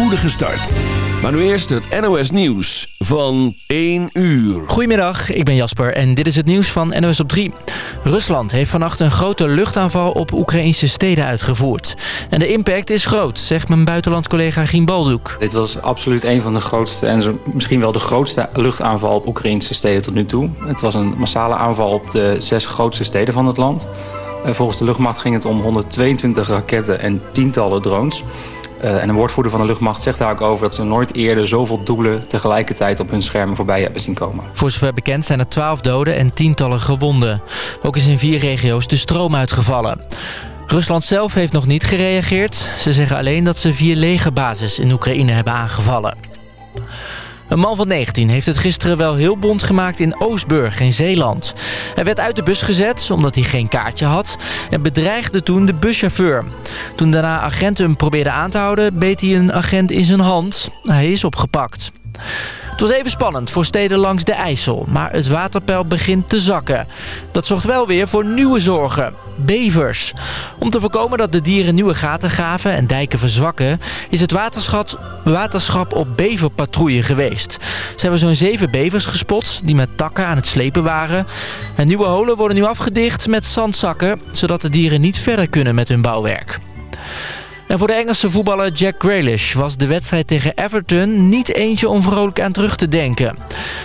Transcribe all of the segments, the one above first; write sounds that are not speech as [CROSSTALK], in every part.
spoedige start. Maar nu eerst het NOS Nieuws van 1 uur. Goedemiddag, ik ben Jasper en dit is het nieuws van NOS op 3. Rusland heeft vannacht een grote luchtaanval op Oekraïnse steden uitgevoerd. En de impact is groot, zegt mijn buitenlandcollega Gien Baldoek. Dit was absoluut een van de grootste en misschien wel de grootste luchtaanval op Oekraïnse steden tot nu toe. Het was een massale aanval op de zes grootste steden van het land. Eh, volgens de luchtmacht ging het om 122 raketten en tientallen drones. Uh, en een woordvoerder van de luchtmacht zegt daar ook over... dat ze nooit eerder zoveel doelen tegelijkertijd op hun schermen voorbij hebben zien komen. Voor zover bekend zijn er 12 doden en tientallen gewonden. Ook is in vier regio's de stroom uitgevallen. Rusland zelf heeft nog niet gereageerd. Ze zeggen alleen dat ze vier legerbases in Oekraïne hebben aangevallen. Een man van 19 heeft het gisteren wel heel bond gemaakt in Oostburg in Zeeland. Hij werd uit de bus gezet omdat hij geen kaartje had en bedreigde toen de buschauffeur. Toen daarna agenten hem probeerden aan te houden beet hij een agent in zijn hand. Hij is opgepakt. Het was even spannend voor steden langs de IJssel, maar het waterpeil begint te zakken. Dat zorgt wel weer voor nieuwe zorgen. Bevers. Om te voorkomen dat de dieren nieuwe gaten gaven en dijken verzwakken... is het waterschap op beverpatrouille geweest. Ze hebben zo'n zeven bevers gespot die met takken aan het slepen waren. En nieuwe holen worden nu afgedicht met zandzakken... zodat de dieren niet verder kunnen met hun bouwwerk. En voor de Engelse voetballer Jack Grealish was de wedstrijd tegen Everton niet eentje om vrolijk aan terug te denken.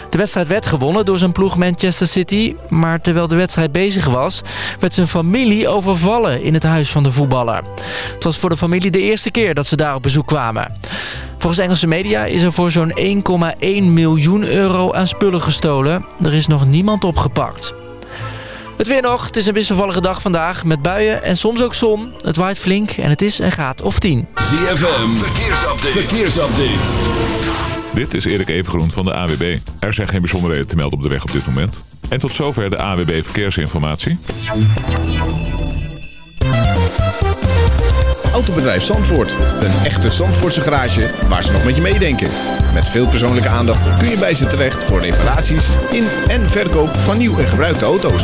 De wedstrijd werd gewonnen door zijn ploeg Manchester City, maar terwijl de wedstrijd bezig was, werd zijn familie overvallen in het huis van de voetballer. Het was voor de familie de eerste keer dat ze daar op bezoek kwamen. Volgens Engelse media is er voor zo'n 1,1 miljoen euro aan spullen gestolen. Er is nog niemand opgepakt. Het weer nog. Het is een wisselvallige dag vandaag met buien en soms ook zon. Het waait flink en het is een graad of 10. ZFM, verkeersupdate. verkeersupdate. Dit is Erik Evengroen van de AWB. Er zijn geen bijzonderheden te melden op de weg op dit moment. En tot zover de AWB Verkeersinformatie. Autobedrijf Zandvoort. Een echte Zandvoortse garage waar ze nog met je meedenken. Met veel persoonlijke aandacht kun je bij ze terecht voor reparaties in en verkoop van nieuw en gebruikte auto's.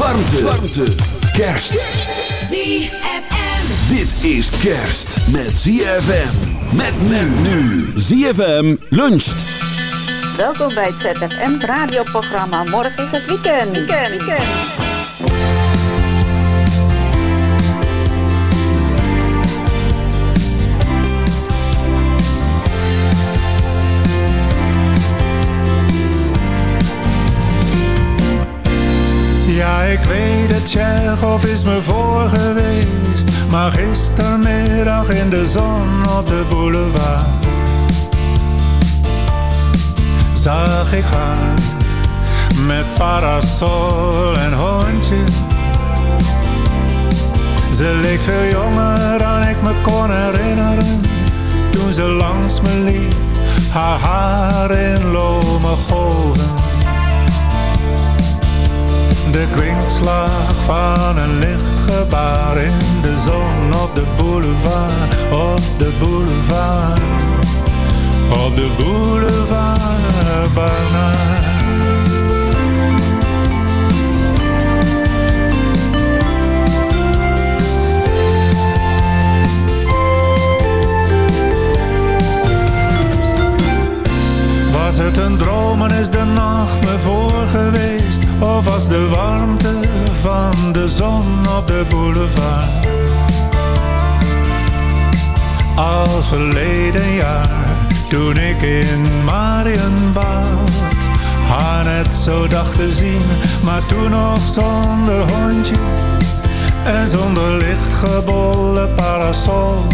Warmte. Warmte. Kerst. ZFM. Dit is kerst met ZFM. Met men nu. ZFM luncht. Welkom bij het ZFM radioprogramma. Morgen is het weekend. Weekend, weekend. Ik weet het, Tsjechov is me voor geweest. Maar gistermiddag in de zon op de boulevard zag ik haar met parasol en hondje. Ze leek veel jonger dan ik me kon herinneren toen ze langs me liep, haar haar in lome golven. De kwinkslag van een lichtgebaar in de zon op de boulevard, op de boulevard. Op de boulevard Bernard. Was het een droom en is de nacht me voor geweest? Of was de warmte van de zon op de boulevard? Als verleden jaar Toen ik in Marienbad haar net zo dacht te zien, maar toen nog zonder hondje en zonder lichtgebolle parasol.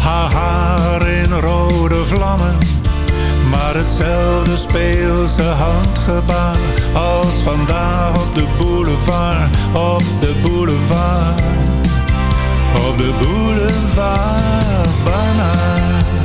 Haar haar in rode vlammen, maar hetzelfde speelse handgebaar als vandaag op de boulevard, op de boulevard, op de boulevard banaan.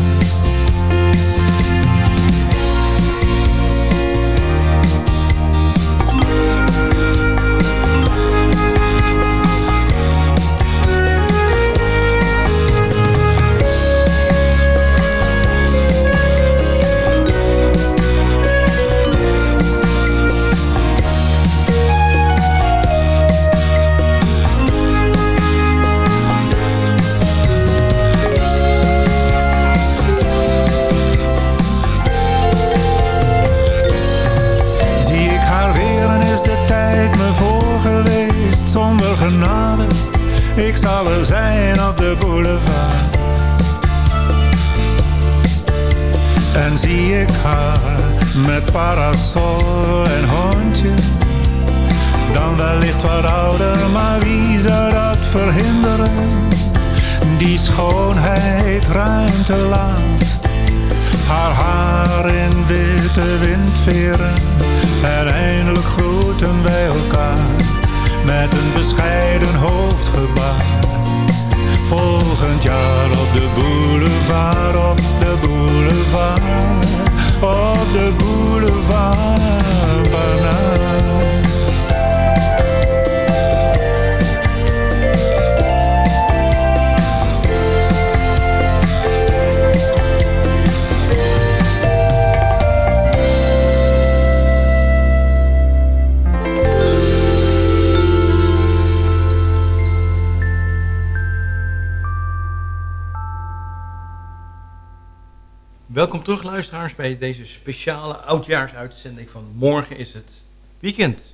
Bij deze speciale oudjaarsuitzending van Morgen is het weekend.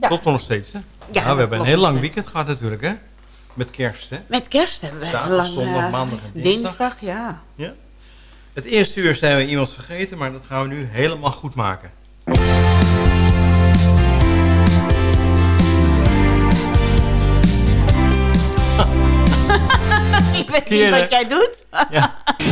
Ja. Klopt nog steeds hè? Ja, Nou, we hebben een heel lang weekend gehad natuurlijk hè? Met kerst hè? Met kerst hebben we Zaterdag, lang, zondag, maandag en dinsdag. dinsdag. ja. Ja. Het eerste uur zijn we iemand vergeten, maar dat gaan we nu helemaal goed maken. [LAUGHS] Ik weet niet wat jij doet. Ja. [LAUGHS]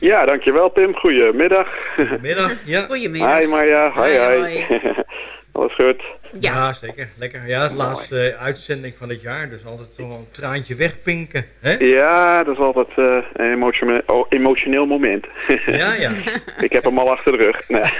Ja, dankjewel Tim. Goedemiddag. Goedemiddag. Ja. Goedemiddag. Hi Marja. Hi, Hoi, hi. hoi. [LAUGHS] Alles goed? Ja. zeker. Lekker. Ja, het is de laatste eh, uitzending van dit jaar, dus altijd toch wel een traantje wegpinken. Hè? Ja, dat is altijd eh, een emotioneel, oh, emotioneel moment. Ja, ja. [LAUGHS] ik heb hem al achter de rug. Nee. [LAUGHS]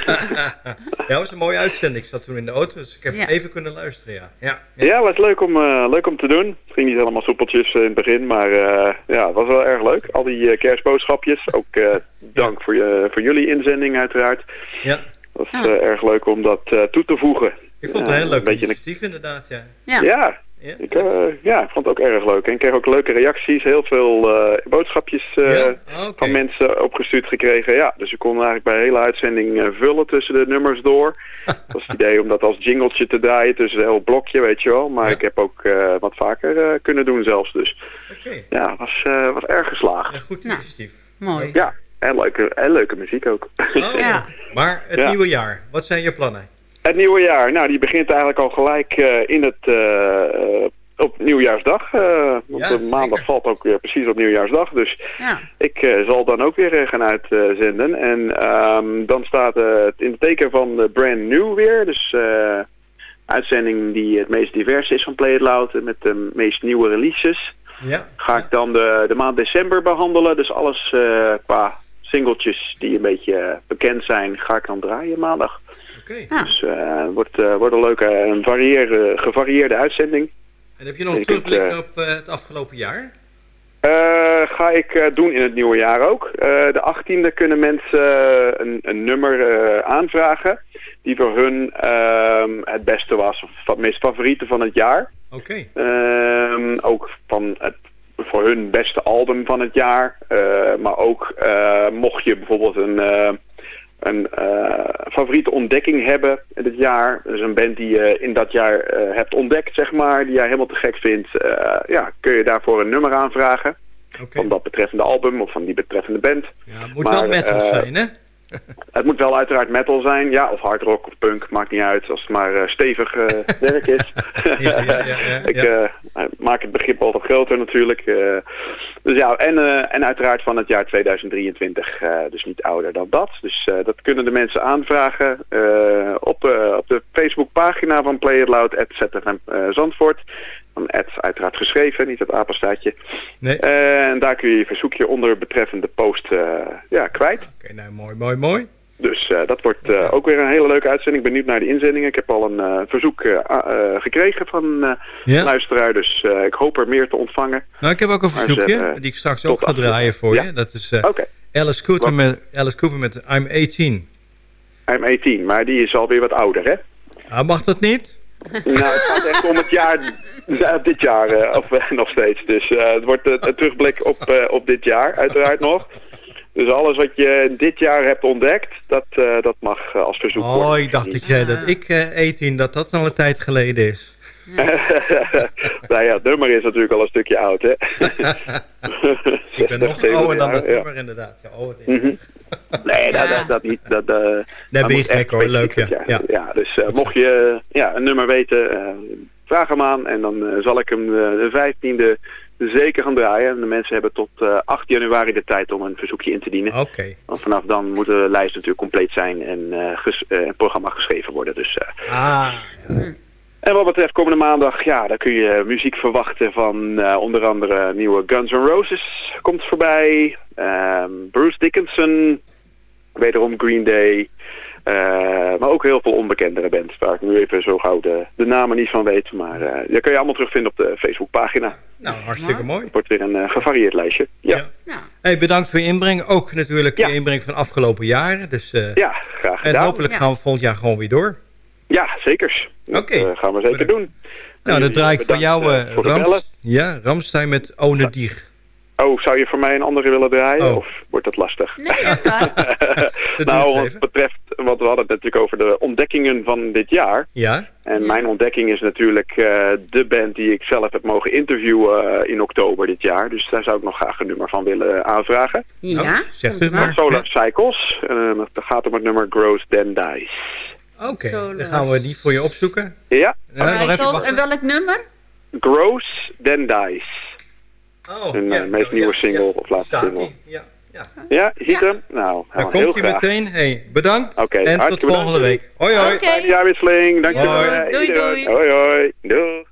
Ja, dat was een mooie uitzending. Ik zat toen in de auto, dus ik heb Ja. even kunnen luisteren, ja. Ja, Ja, was leuk om, eh, leuk om te doen. Het ging niet helemaal soepeltjes in het begin, maar eh, ja, het was wel erg leuk. Al die eh, kerstboodschapjes. Ook eh, dank voor, je, voor jullie inzending uiteraard. ja. Het was eh, erg leuk om dat eh, toe te voegen. Ik vond het Ja, een heel leuk beetje een- initiatief inderdaad, ja. Ja. Ja, Ja. ik, eh, ja, ik vond het ook erg leuk. En ik kreeg ook leuke reacties, heel veel eh, boodschapjes eh, Ja? Ah, van mensen opgestuurd gekregen. Ja, dus ik kon eigenlijk bij de hele uitzending eh, vullen tussen de nummers door. [LAUGHS] Dat was het idee om dat als jingletje te draaien tussen een heel blokje, weet je wel. Maar Ja. ik heb ook eh, wat vaker eh, kunnen doen zelfs. Dus Oké. ja, het was, eh, was erg geslaagd. Een goed Nou. initiatief. Mooi. Ja, en leuke, en leuke muziek ook. Oh, [LAUGHS] Ja. Maar het Ja. nieuwe jaar, wat zijn je plannen? Het nieuwe jaar, nou die begint eigenlijk al gelijk eh, in het eh, op nieuwjaarsdag. eh, want de maandag valt ook weer precies op nieuwjaarsdag. Dus Ja. ik eh, zal dan ook weer eh, gaan uitzenden. en ehm, dan staat het in het teken van de brand new weer. Dus eh uitzending die het meest divers is van Play It Loud. Met de meest nieuwe releases. Ja. Ga ik dan de, de maand december behandelen. Dus alles eh, qua singeltjes die een beetje eh, bekend zijn, ga ik dan draaien maandag. Dus eh, het wordt, eh, wordt een leuke en varieerde, gevarieerde uitzending. En heb je nog een terugblik eh, op eh, het afgelopen jaar? Eh, ga ik eh, doen in het nieuwe jaar ook. Eh, de 18e kunnen mensen eh, een, een nummer eh, aanvragen die voor hun ehm, het beste was, of het meest favoriete van het jaar. Oké. Ehm, ook van het voor hun beste album van het jaar. Eh, maar ook eh, mocht je bijvoorbeeld een, eh, een favoriete ontdekking hebben het jaar. Dus een band die je in dat jaar hebt ontdekt, zeg maar. Die jij helemaal te gek vindt. ja, kun je daarvoor een nummer aanvragen. Van dat betreffende album of van die betreffende band. Ja, het moet wel metal eh, zijn, hè? [LAUGHS] het moet wel uiteraard metal zijn, ja, of hard rock of punk, maakt niet uit, als het maar eh, stevig eh, [LAUGHS] werk is. [LAUGHS] Ik eh, maak het begrip altijd groter natuurlijk. dus ja, en, en uiteraard van het jaar 2023, eh, dus niet ouder dan dat. Dus dat kunnen de mensen aanvragen op, op de Facebookpagina van Play It Loud, ZFM eh, Zandvoort. Van Ed uiteraard geschreven, niet het apenstaartje. Nee. en daar kun je je verzoekje onder betreffende post eh, ja, kwijt. Oké, nou mooi, mooi, mooi. Dus eh, dat wordt eh, ook weer een hele leuke uitzending. Ik ben benieuwd naar de inzendingen. Ik heb al een eh, verzoek eh, eh, gekregen van eh Ja? luisteraar. Dus eh, ik hoop er meer te ontvangen. Nou, ik heb ook een verzoekje, hebben, die ik straks ook ga draaien voor Ja. je. Dat is eh, Oké. Alice, Cooper met, Alice Cooper met I'm 18. I'm 18, maar die is alweer wat ouder, hè? Ah, mag dat niet? Nou, het gaat echt om het jaar, ja, dit jaar, eh, of eh, nog steeds. Dus eh, het wordt een, terugblik op, op dit jaar, uiteraard nog. Dus alles wat je dit jaar hebt ontdekt, dat, dat mag als verzoek worden. Oh, ik dacht dat jij dat ik 18, dat dat al een tijd geleden is. [LAUGHS] nou ja, het nummer is natuurlijk al een stukje oud, hè? [LAUGHS] Ik ben nog 70 ouder dan dat ja. nummer inderdaad. Ja, oh, Mhm. Nee, dat, dat, dat niet. Dat, Nee, dat ben je gek hoor, leuk ja. ja. dus eh, mocht je ja, een nummer weten, eh, vraag hem aan. En dan eh, zal ik hem eh, de 15e zeker gaan draaien. En de mensen hebben tot eh, 8 januari de tijd om een verzoekje in te dienen. Oké. Want vanaf dan moet de lijst natuurlijk compleet zijn en eh, ges- het programma geschreven worden. Dus, eh, Ah, en wat betreft komende maandag, ja, daar kun je muziek verwachten van eh, onder andere nieuwe Guns N' Roses komt voorbij. Ehm, Bruce Dickinson, wederom Green Day. eh, maar ook heel veel onbekendere bands waar ik nu even zo gauw de, de namen niet van weet. Maar eh dat kun je allemaal terugvinden op de Facebookpagina. nou, hartstikke mooi. Het wordt weer een eh, gevarieerd lijstje. Ja, Hey, bedankt voor je inbreng. Ook natuurlijk je inbreng van afgelopen jaren. Dus, eh, ja graag en gedaan. hopelijk gaan we volgend jaar gewoon weer door. Ja, zekers. Dat Oké. eh, gaan we zeker doen. Nou, dan Jullie, draai ik eh, voor jou eh, eh, voor. Rams, ja, Ramstein met One Dieg. Oh, zou je voor mij een andere willen draaien? Oh. Of wordt dat lastig? Nee, dat kan. [LAUGHS] nou, wat betreft, want we hadden het natuurlijk over de ontdekkingen van dit jaar. Ja? En mijn ontdekking is natuurlijk eh, de band die ik zelf heb mogen interviewen eh, in oktober dit jaar. Dus daar zou ik nog graag een nummer van willen aanvragen. Ja, Oh, zegt u maar. Solar Cycles. Uh, dat gaat om het nummer Grows Then Dies. Oké, dan gaan we die voor je opzoeken. Ja, Ja, nog even en welk nummer? Grows Then Dies. Oh, Hun ja, eh, meest ja, nieuwe ja, single of laatste single. Ja, ja. Ja, ziet hem? Nou, Daar nou, heel komt hij meteen. Hey, bedankt. Oké, en tot volgende bedankt. week. Hoi hoi. Oké. Fijne jaarwisseling, dankjewel. Hoi. Eh, Doei, doei. Hoi hoi. Doei.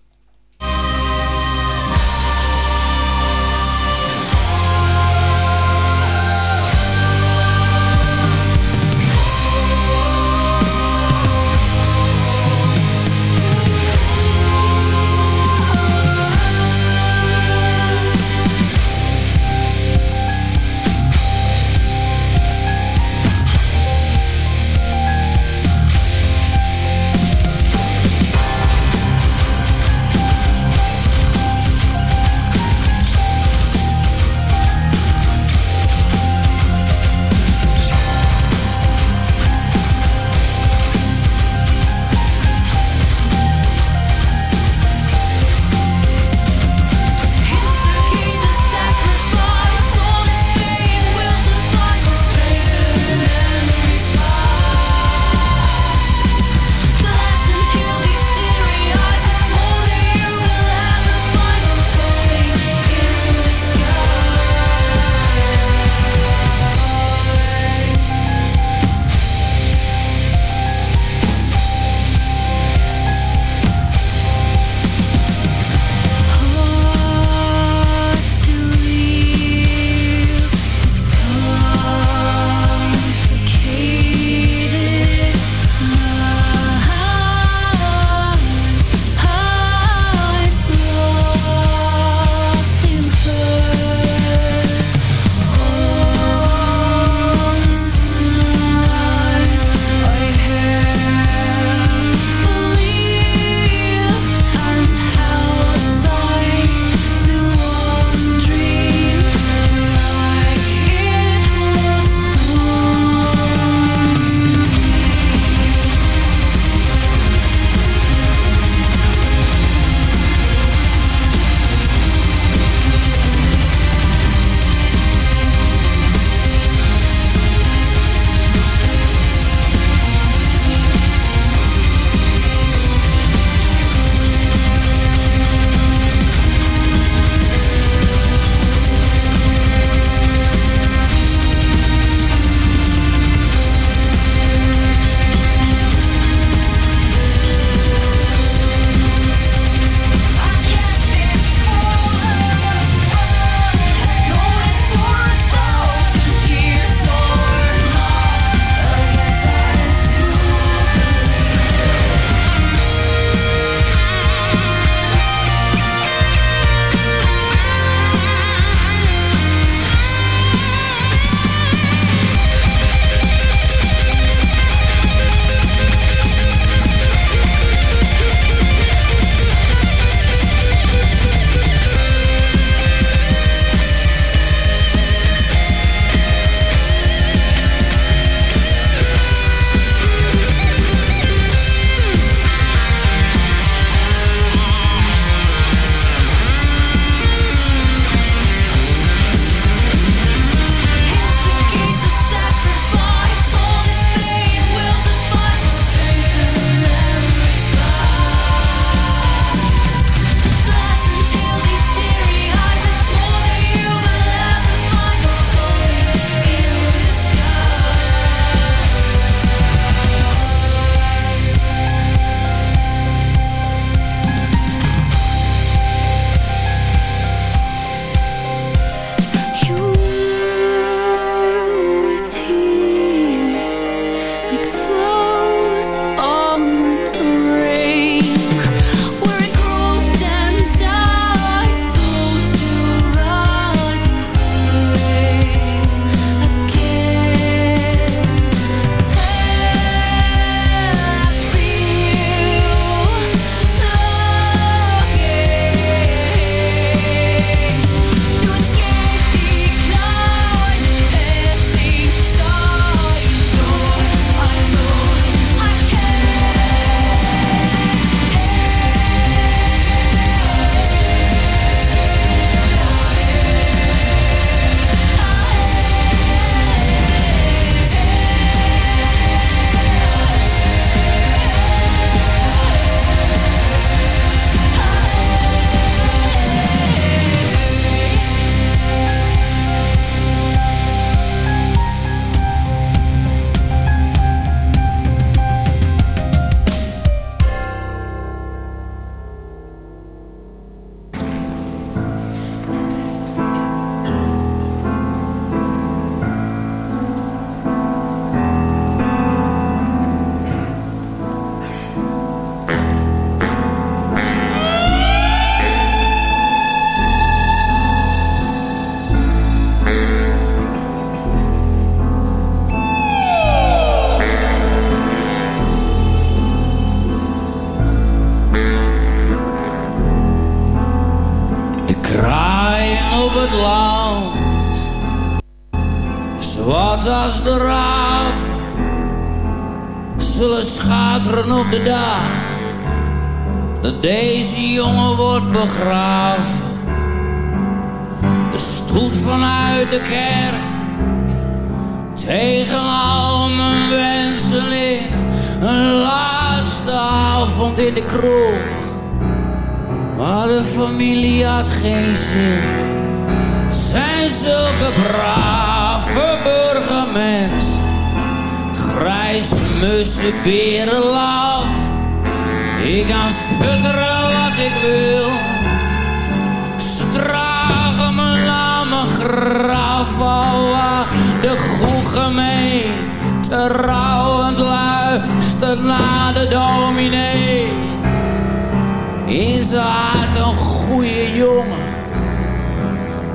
Wordt begraven. De stoet vanuit de kerk tegen al mijn wensen. Een laatste avond in de kroeg, maar de familie had geen zin. Zijn zulke brave burgermensen, grijze mussen, berenlaf. Ik kan sputteren wil, ze dragen me naar mijn graf, alwaar de goe gemeen te rouwend luistert naar de dominee. In zijn hart een goede jongen.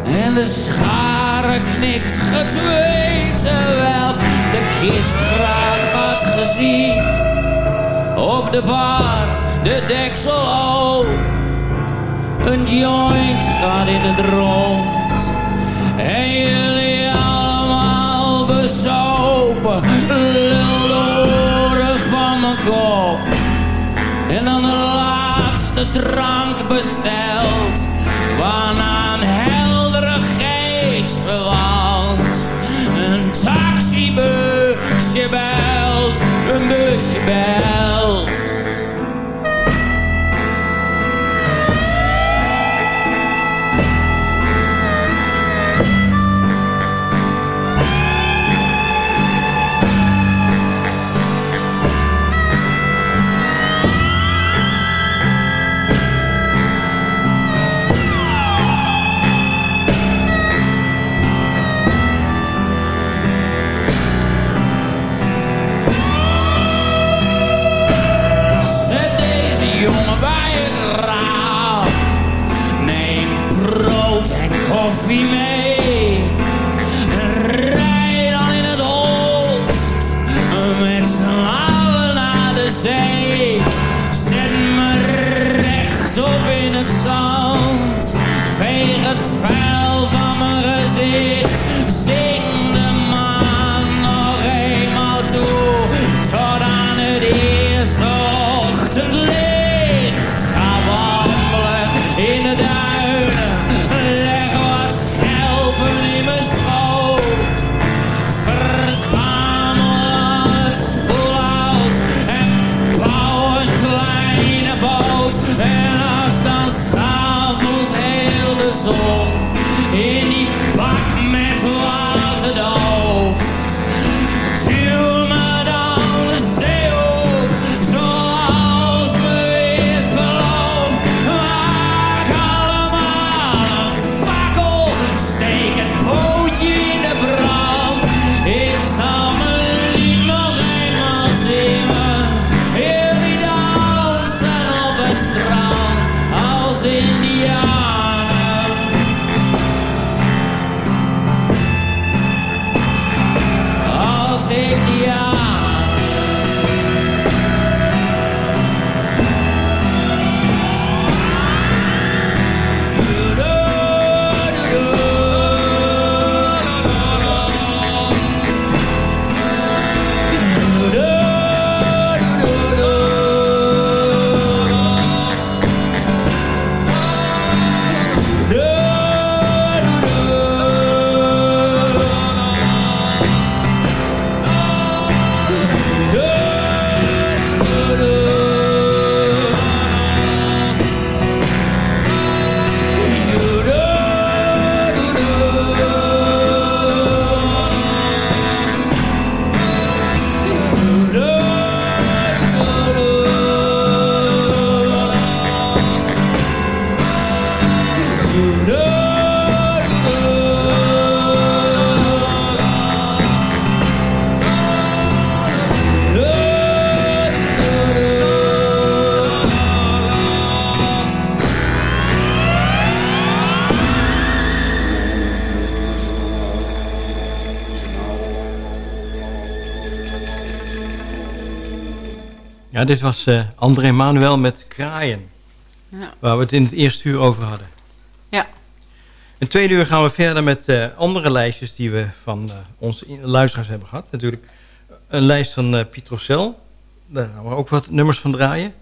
En de schare knikt getweet terwijl de kist graag had gezien. Op de bar, de deksel open. Een joint gaat in het rond. En jullie allemaal bezopen. Lul de van mijn kop. En dan de laatste drank besteld. Waarna een heldere geest verwandt. Een taxibusje belt, een busje belt. Ja, dit was eh, André Manuel met Kraaien. Ja. Waar we het in het eerste uur over hadden. Ja. In tweede uur gaan we verder met eh, andere lijstjes die we van eh, onze luisteraars hebben gehad. Natuurlijk een lijst van eh Piet Rossel. Daar gaan we ook wat nummers van draaien.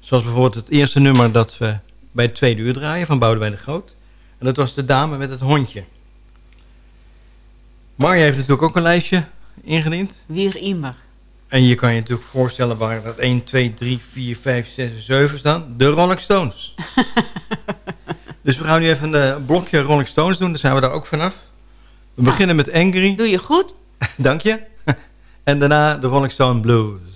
Zoals bijvoorbeeld het eerste nummer dat we bij het tweede uur draaien van Boudewijn de Groot. En dat was De Dame met het Hondje. Marja heeft natuurlijk ook een lijstje ingediend. Wier immer. En je kan je natuurlijk voorstellen waar dat 1, 2, 3, 4, 5, 6 en 7 staan. De Rolling Stones. [LAUGHS] dus we gaan nu even een blokje Rolling Stones doen. Dan zijn we daar ook vanaf. We beginnen met Angry. Doe je goed. [LAUGHS] Dank je. [LAUGHS] en daarna de Rolling Stone Blues.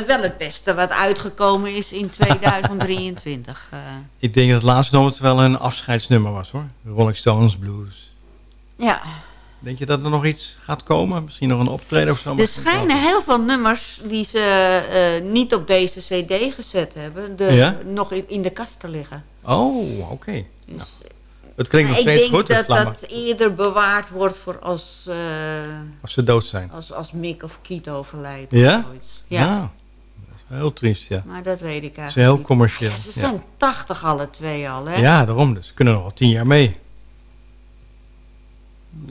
Het wel, het beste wat uitgekomen is in 2023. eh. Ik denk dat het laatste nummer wel een afscheidsnummer was, hoor. Rolling Stones Blues. ja, Denk je dat er nog iets gaat komen? Misschien nog een optreden of zo? er schijnen heel veel nummers die ze eh, niet op deze cd gezet hebben... De, Ja? nog in, in de kast te liggen. Oh, oké. Dus, Nou, het klinkt nog ik steeds denk goed, het dat vlammen. dat eerder bewaard wordt voor als, eh, Als ze dood zijn. als, als Mick of Kiet overlijdt. Ja? Of zoiets. Ja. Nou, dat heel triest, ja. Maar dat weet ik Ze eigenlijk zijn heel niet. commercieel. Ja, ze ja. zijn 80 alle twee al, hè? Ja, daarom. Dus ze kunnen nog wel tien jaar mee.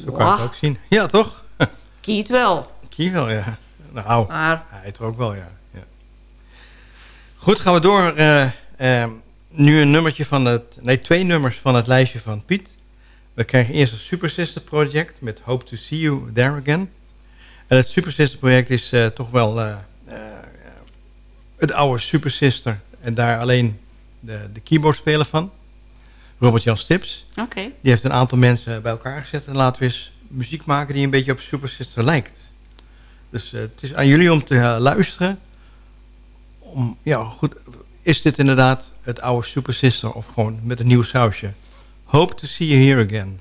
Zo kan je het ook zien. Ja, toch? [LAUGHS] Kiet wel. Kiel wel, ja. Nou, Maar- hij er ook wel, ja. ja. Goed, gaan we door. eh, eh, nu een nummertje van het... Nee, twee nummers van het lijstje van Piet. We krijgen eerst het Super Sister Project met Hope to See You There Again. En het Super Sister Project is eh, toch wel het oude Super Sister. En daar alleen de, de keyboard spelen van. Robert Jan Stips. Oké. Die heeft een aantal mensen bij elkaar gezet. En laten we eens muziek maken die een beetje op Super Sister lijkt. Dus eh, het is aan jullie om te eh, luisteren. Om, ja, goed. Is dit inderdaad het oude Super Sister of gewoon met een nieuw sausje? Hope to see you here again.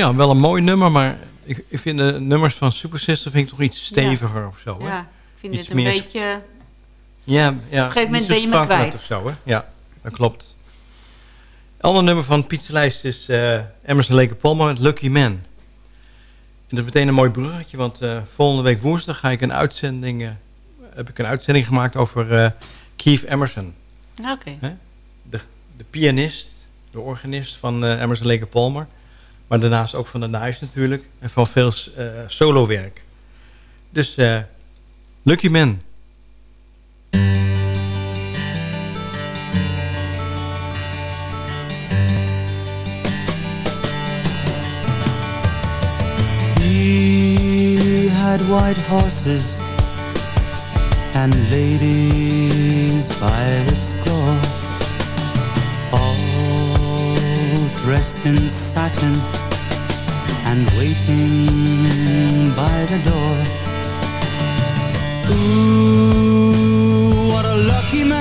Ja, wel een mooi nummer, maar ik, ik vind de nummers van Super Sister vind ik toch iets steviger of zo. Hè? Ja, ik vind Iets het een beetje... Ja, ja. Op een gegeven moment ben je me kwijt. Of zo, hè? Ja, dat klopt. Een ander nummer van Piet's lijst is eh, Emerson Lake Palmer met Lucky Man. En dat is meteen een mooi bruggetje, want eh, volgende week woensdag ga ik een uitzending, eh, heb ik een uitzending gemaakt over Keith Emerson. Oké. Hè? De, de pianist, de organist van Emerson Lake Palmer. Maar daarnaast ook van de Nice natuurlijk. En van veel eh solowerk. Dus eh, Lucky Man. He had white horses and ladies by the score, all dressed in satin and waiting by the door. Ooh, what a lucky man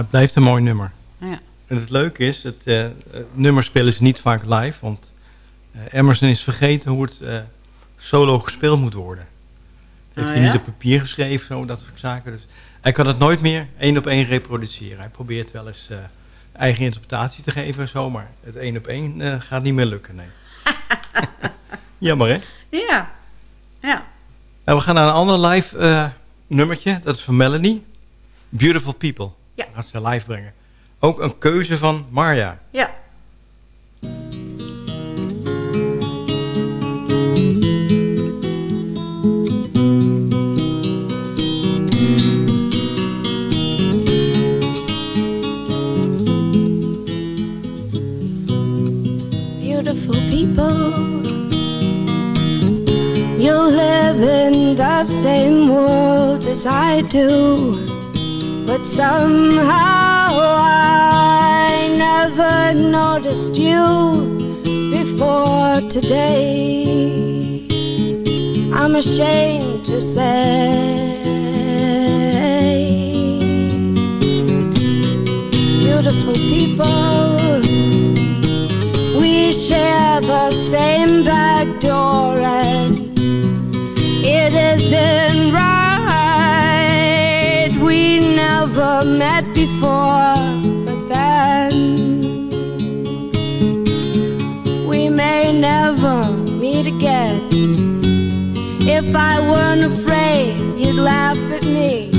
het blijft een mooi nummer. Ja. En het leuke is, het, eh, het nummer spelen ze niet vaak live, want eh, Emerson is vergeten hoe het eh, solo gespeeld moet worden. Dat heeft Oh, hij ja? niet op papier geschreven, zo, dat soort zaken. Dus hij kan het nooit meer één op één reproduceren. Hij probeert wel eens eh, eigen interpretatie te geven en zo, maar het één op één eh, gaat niet meer lukken, nee. [LAUGHS] Jammer, hè? Ja. Ja. Nou, we gaan naar een ander live eh, nummertje. Dat is van Melanie. Beautiful People. Ja. Gaat ze live brengen. Ook een keuze van Marja. Ja. beautiful people. You live in the same world as I do, but somehow I never noticed you before today. I'm ashamed to say. Beautiful people we share the same back door and it isn't met before, but then we may never meet again. If I weren't afraid you'd laugh at me,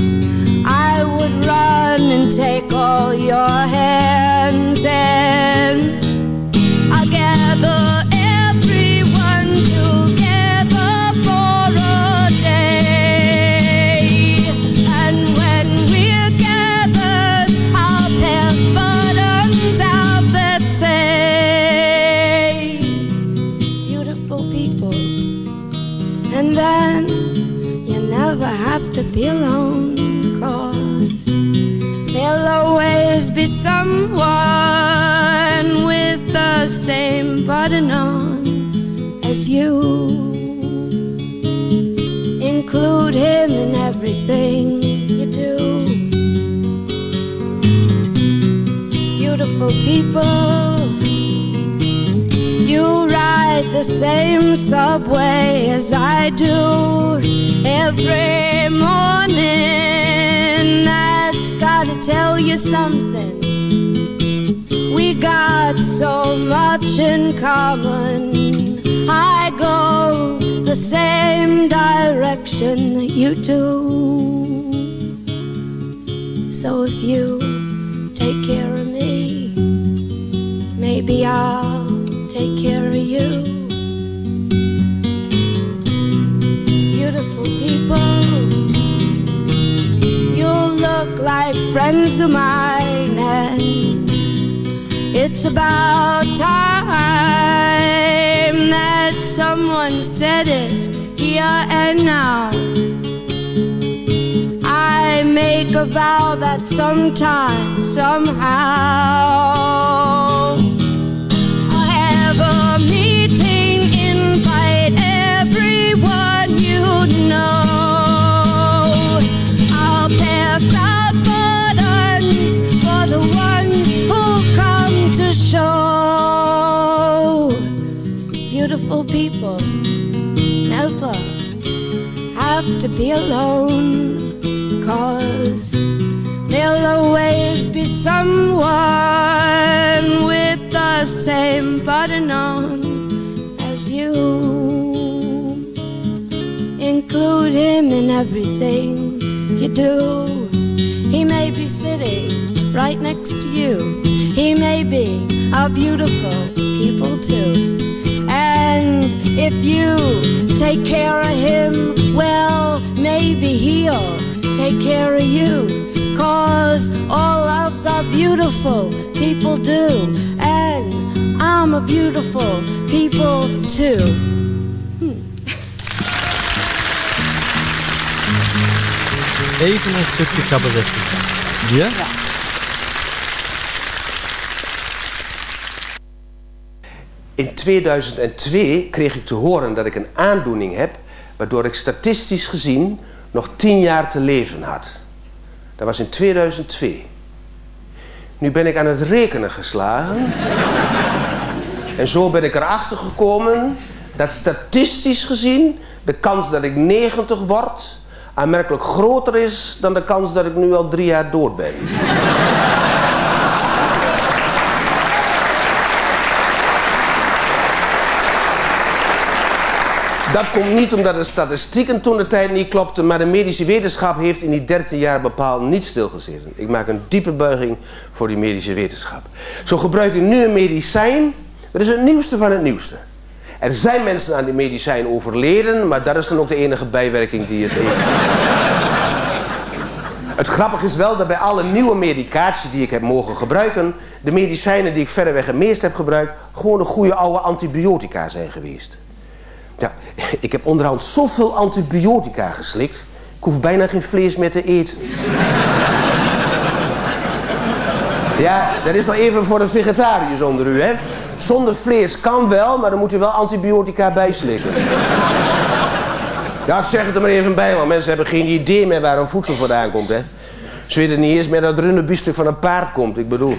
I would run and take all your hands and someone with the same button on as you. Include him in everything you do. Beautiful people, you ride the same subway as I do every morning. That's gotta tell you something. We got so much in common. I go the same direction that you do. So if you take care of me, maybe I'll take care of you. Beautiful people, you look like friends of mine, about time that someone said it here and now. I make a vow that sometime, somehow, People never have to be alone. Cause there'll always be someone with the same button on as you. Include him in everything you do. He may be sitting right next to you. He may be a beautiful people too. And if you take care of him, well, maybe he'll take care of you. Cause all of the beautiful people do. And I'm a beautiful people too. Hmm. Even een stukje cabaret. Ja? In 2002 kreeg ik te horen dat ik een aandoening heb, waardoor ik statistisch gezien nog 10 jaar te leven had. Dat was in 2002. Nu ben ik aan het rekenen geslagen. [LAUGHS] En zo ben ik erachter gekomen dat statistisch gezien de kans dat ik 90 word aanmerkelijk groter is dan de kans dat ik nu al drie jaar dood ben. Dat komt niet omdat de statistieken toen de tijd niet klopten, maar de medische wetenschap heeft in die 13 jaar bepaald niet stilgezeten. Ik maak een diepe buiging voor die medische wetenschap. Zo gebruik ik nu een medicijn, dat is het nieuwste van het nieuwste. Er zijn mensen aan die medicijn overleden, maar dat is dan ook de enige bijwerking die het heeft. Het grappige is wel dat bij alle nieuwe medicatie die ik heb mogen gebruiken, de medicijnen die ik verreweg het meest heb gebruikt, gewoon de goede oude antibiotica zijn geweest. Ja, [LAUGHS] ik heb onderhand zoveel antibiotica geslikt, ik hoef bijna geen vlees meer te eten. [LAUGHS] Ja, dat is nog even voor de vegetariërs onder u, hè. Zonder vlees kan wel, maar dan moet u wel antibiotica bijslikken. [LAUGHS] Ja, ik zeg het er maar even bij, want mensen hebben geen idee meer waar hun voedsel vandaan komt, hè. Ze weten niet eens meer dat het runderbiefstuk van een paard komt, ik bedoel.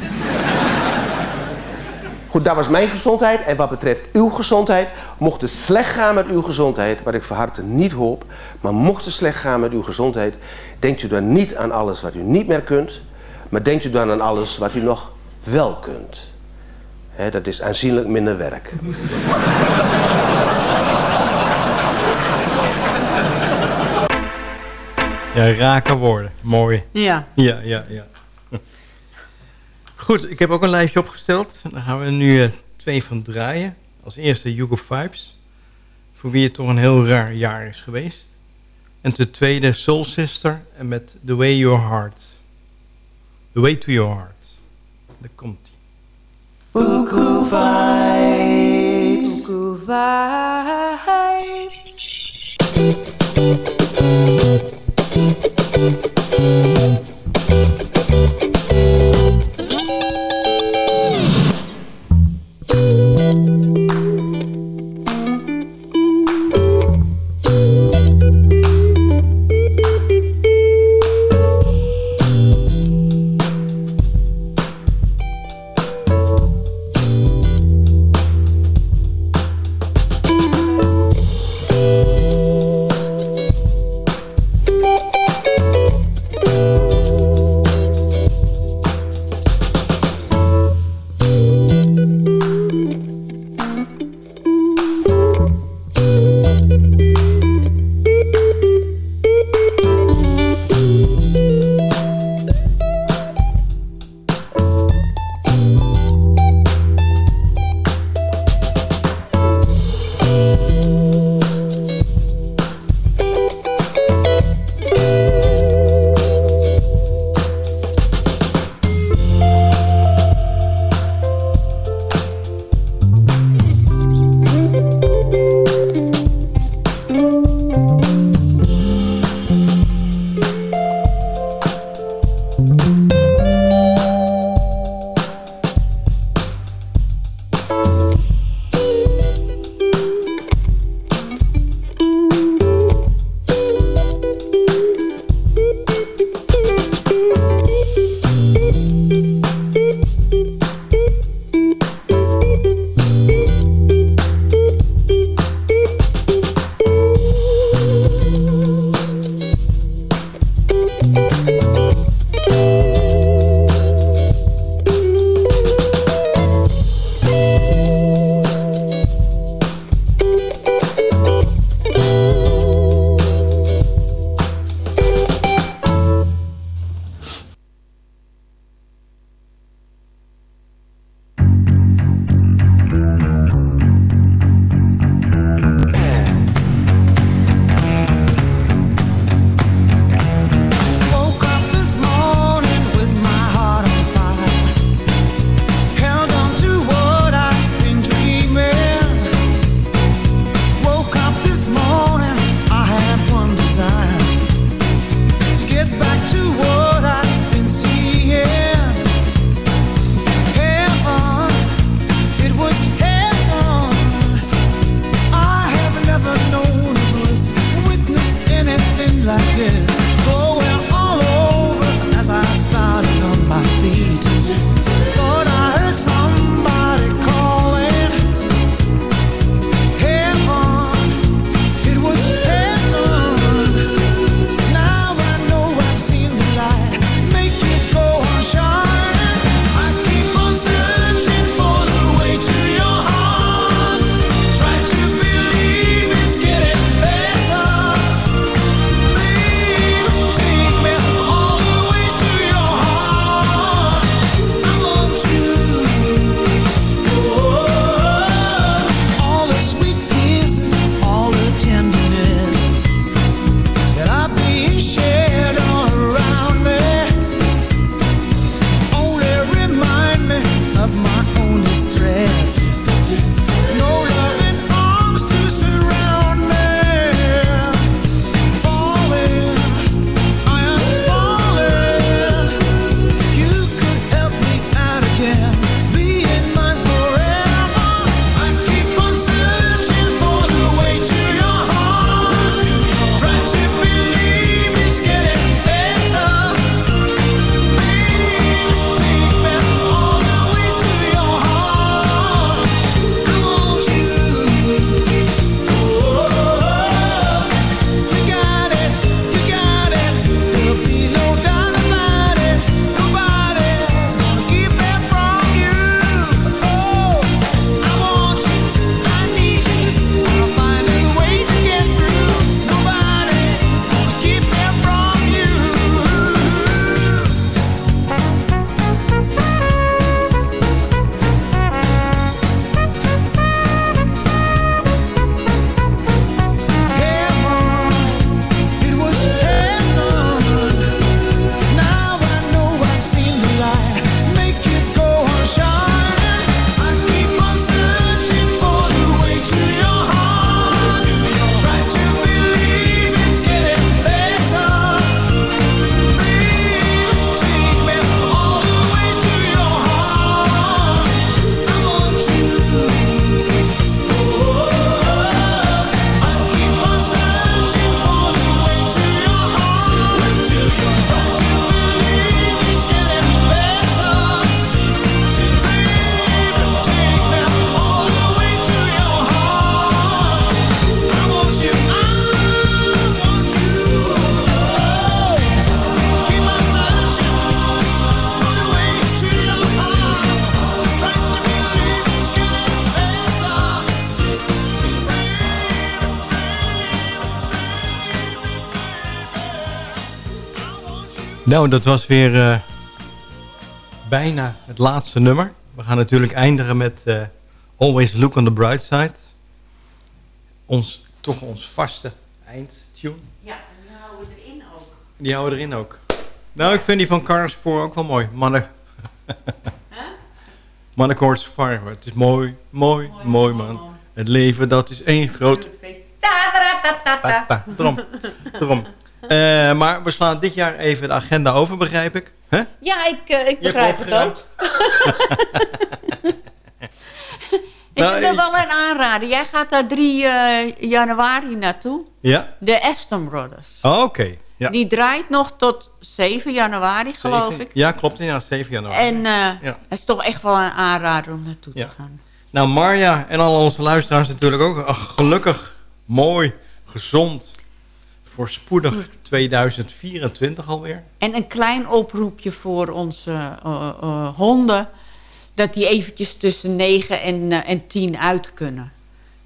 Goed, dat was mijn gezondheid. En wat betreft uw gezondheid, mocht het slecht gaan met uw gezondheid, wat ik van harte niet hoop, maar mocht het slecht gaan met uw gezondheid, denkt u dan niet aan alles wat u niet meer kunt, maar denkt u dan aan alles wat u nog wel kunt. Hè, dat is aanzienlijk minder werk. Ja, rake woorden. Mooi. Ja. Ja, ja, ja. Goed, ik heb ook een lijstje opgesteld. Daar gaan we nu eh, twee van draaien. Als eerste Hugo Vibes. Voor wie het toch een heel raar jaar is geweest. En ten tweede Soul Sister. En met The Way Your Heart. The Way to Your Heart. Daar komt ie. Buku vibes. Buku vibes. Nou, dat was weer uh, bijna het laatste nummer. We gaan natuurlijk eindigen met uh, Always Look on the Bright Side. Ons, toch ons vaste eindtune. Ja, en die houden we erin ook. Die houden we erin ook. Nou, ik vind die van Karspoor ook wel mooi. Mannen... huh? [LAUGHS] Mannenkoorts Het is mooi, mooi, mooi, mooi man. Mooi. Het leven, dat is één groot... Daarom, [LAUGHS] daarom. Uh, maar we slaan dit jaar even de agenda over, begrijp ik. Huh? Ja, ik, uh, ik begrijp het ook. [LAUGHS] ik nou, wil wel een aanraden. Jij gaat daar 3 uh, januari naartoe. Ja. De Aston Brothers. Oh, oké. Okay. Ja. Die draait nog tot 7 januari, geloof 7, ik. Ja, klopt. Ja, 7 januari. En ja. het is toch echt wel een aanrader om naartoe ja. te gaan. Nou, Marja en al onze luisteraars natuurlijk ook. Ach, gelukkig, mooi, gezond, voorspoedig 2024 alweer. En een klein oproepje voor onze uh, uh, honden... dat die eventjes tussen 9 en, uh, en 10 uit kunnen.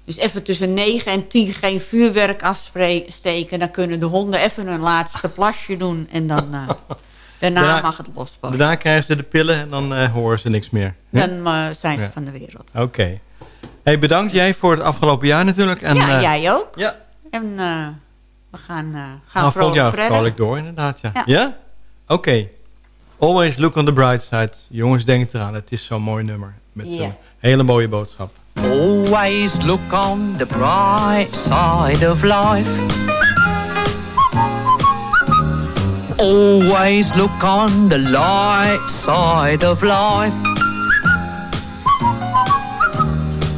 Dus even tussen 9 en 10 geen vuurwerk afsteken. Dan kunnen de honden even hun laatste plasje doen. En dan, [LAUGHS] daarna, daarna mag het lospakken. Daarna krijgen ze de pillen en dan horen ze niks meer. Dan zijn ze ja. van de wereld. Oké. Okay. Hey, bedankt jij voor het afgelopen jaar natuurlijk. En, ja, jij ook. Ja. En we gaan, uh, gaan nou, vrolijk ja, vrolijk door inderdaad, ja. Ja? ja? Oké. Okay. Always look on the bright side. Jongens, denk eraan. Het is zo'n mooi nummer. Met yeah. een hele mooie boodschap. Always look on the bright side of life. Always look on the light side of life.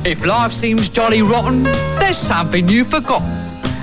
If life seems jolly rotten, there's something you've forgotten.